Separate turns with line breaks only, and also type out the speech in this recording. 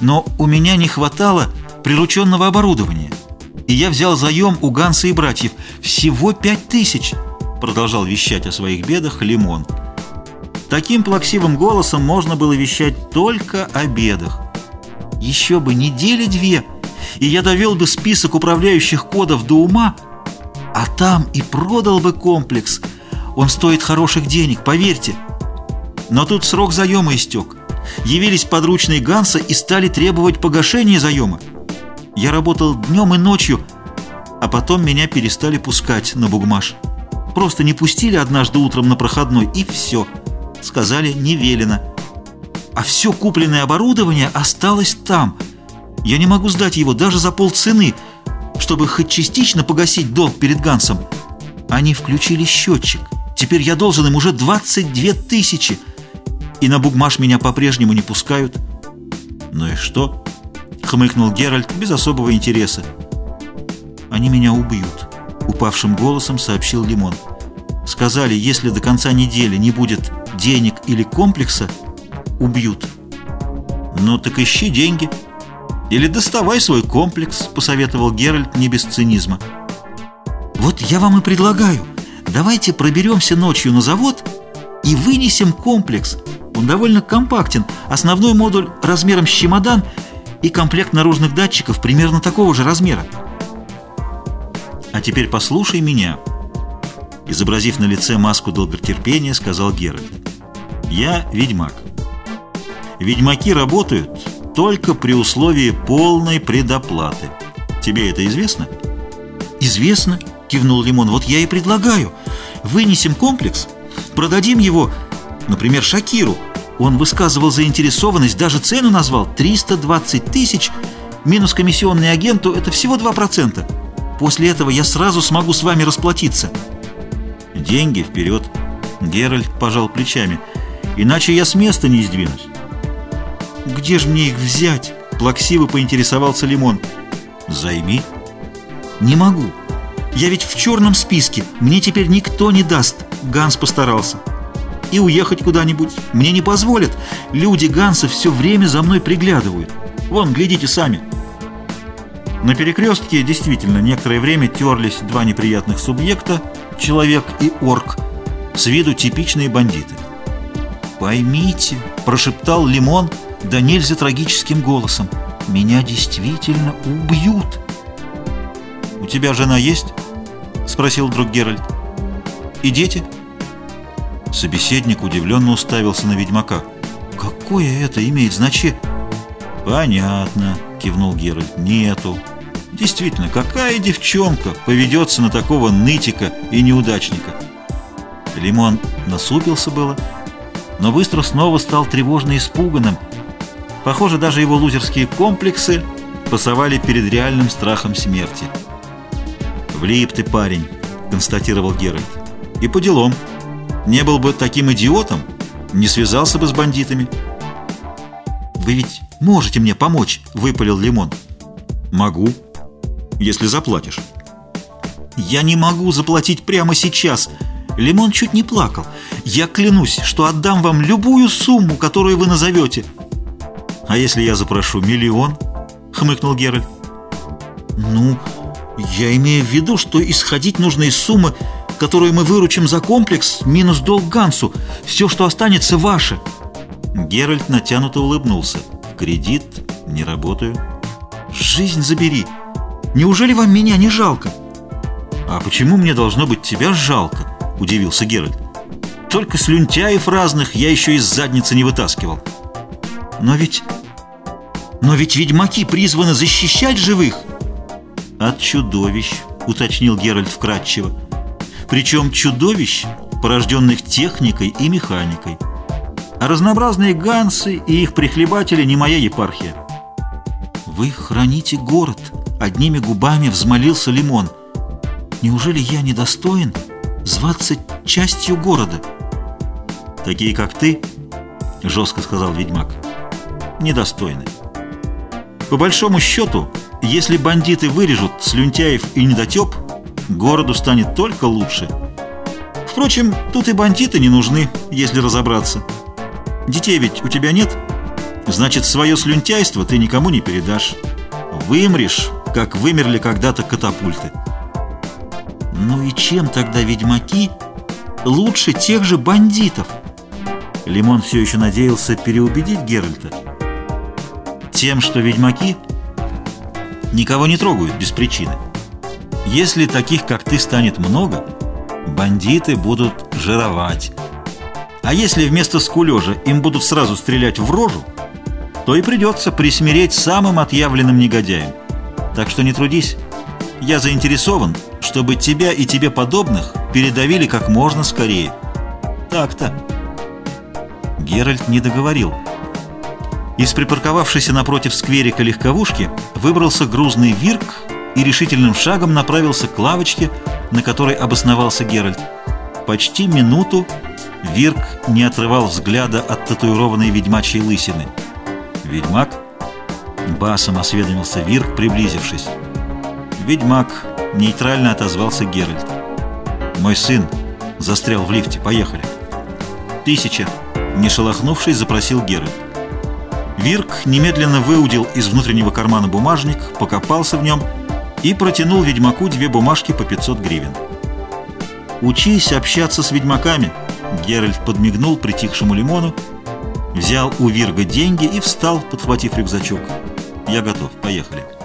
но у меня не хватало прирученного оборудования. И я взял заем у Ганса и братьев. Всего пять тысяч!» Продолжал вещать о своих бедах Лимон. Таким плаксивым голосом можно было вещать только о бедах. Еще бы недели-две, и я довел бы список управляющих кодов до ума, а там и продал бы комплекс. Он стоит хороших денег, поверьте. Но тут срок заема истек. Явились подручные Ганса и стали требовать погашения заема. Я работал днем и ночью, а потом меня перестали пускать на бугмаш. Просто не пустили однажды утром на проходной, и все. Сказали, не велено. А все купленное оборудование осталось там. Я не могу сдать его даже за полцены, чтобы хоть частично погасить долг перед Гансом. Они включили счетчик. Теперь я должен им уже 22 тысячи. И на бугмаш меня по-прежнему не пускают.
Ну и что? Хмыкнул Геральт без особого интереса.
Они меня убьют. Упавшим голосом сообщил Лимон. Сказали, если до конца недели не будет денег или комплекса, убьют.
Ну так ищи деньги. Или доставай свой комплекс, посоветовал Геральт не без цинизма.
Вот я вам и предлагаю. Давайте проберемся ночью на завод и вынесем комплекс. Он довольно компактен. Основной модуль размером с чемодан и комплект наружных датчиков примерно такого же размера.
А теперь послушай меня. Изобразив на лице маску долготерпения, сказал Геральт. Я ведьмак. Ведьмаки работают только при условии полной предоплаты. Тебе это известно?
Известно, кивнул Лимон. Вот я и предлагаю. Вынесем комплекс, продадим его, например, Шакиру. Он высказывал заинтересованность, даже цену назвал 320 тысяч, минус комиссионный агенту – это всего 2%. После этого я сразу смогу с вами расплатиться.
Деньги вперед. Геральт пожал плечами. Иначе я с места не сдвинусь.
«Где же мне их взять?» – плаксиво поинтересовался Лимон.
«Займи».
«Не могу. Я ведь в черном списке. Мне теперь никто не даст». Ганс постарался. «И уехать куда-нибудь мне не позволят. Люди Ганса все время за мной приглядывают. Вон, глядите сами». На перекрестке действительно некоторое время терлись два неприятных субъекта – человек и орк, с виду типичные бандиты. «Поймите», – прошептал Лимон – да нельзя трагическим голосом. «Меня действительно убьют!»
«У тебя жена есть?» — спросил друг Геральт.
«И дети?»
Собеседник удивленно уставился на ведьмака.
«Какое это имеет значение?»
«Понятно», — кивнул Геральт. «Нету. Действительно, какая девчонка поведется на такого нытика и неудачника?»
Лимон насупился было, но быстро снова стал тревожно испуганным — Похоже, даже его лузерские комплексы пасовали перед реальным страхом смерти.
«Влип ты, парень», — констатировал Геральт. «И по делам. Не был бы таким идиотом, не связался бы с бандитами».
«Вы ведь можете мне помочь?» — выпалил Лимон.
«Могу, если заплатишь».
«Я не могу заплатить прямо сейчас!» Лимон чуть не плакал. «Я клянусь, что отдам вам любую сумму, которую вы назовете».
«А если я запрошу миллион?» — хмыкнул Геральт.
«Ну, я имею в виду, что исходить нужно из суммы, которую мы выручим за комплекс, минус долг Гансу. Все, что останется, ваше».
Геральт натянуто улыбнулся. «В кредит не работаю».
«Жизнь забери! Неужели вам меня не жалко?»
«А почему мне должно быть тебя жалко?» — удивился Геральт. «Только слюнтяев разных я еще из задницы не вытаскивал».
«Но ведь но ведь ведьмаки призваны защищать живых.
От чудовищ, уточнил Геральт вкратчиво. Причем чудовищ, порожденных техникой и механикой. А разнообразные гансы и их прихлебатели не моя епархия.
Вы храните город, одними губами взмолился Лимон. Неужели я недостоин зваться частью города?
Такие, как ты, жестко сказал ведьмак, недостойны. По большому счету, если бандиты вырежут слюнтяев и недотеп, городу станет только лучше. Впрочем, тут и бандиты не нужны, если разобраться. Детей ведь у тебя нет?
Значит, свое слюнтяйство ты никому не передашь. Вымрешь, как вымерли когда-то катапульты.
Ну и чем тогда ведьмаки лучше тех же бандитов?
Лимон все еще надеялся переубедить Геральта. Тем, что ведьмаки никого не трогают без причины. Если таких, как ты, станет много, бандиты будут жировать. А если вместо скулежа им будут сразу стрелять в рожу, то и придется присмиреть самым отъявленным негодяем. Так что не трудись. Я заинтересован, чтобы тебя и тебе подобных передавили как можно скорее. Так-то.
Геральт не договорил. Из припарковавшейся напротив скверика легковушки выбрался грузный вирк и решительным шагом направился к лавочке, на которой обосновался Геральт. Почти минуту Вирк не отрывал взгляда от татуированной ведьмачьей лысины. «Ведьмак?» Басом осведомился Вирк, приблизившись. «Ведьмак», — нейтрально отозвался Геральт. «Мой сын застрял в лифте. Поехали». «Тысяча», — не шелохнувшись, запросил Геральт. Вирк немедленно выудил из внутреннего кармана бумажник, покопался в нем и протянул ведьмаку две бумажки по 500 гривен. «Учись общаться с ведьмаками», — Геральт подмигнул притихшему лимону, взял у Вирга деньги и встал, подхватив рюкзачок. «Я готов. Поехали».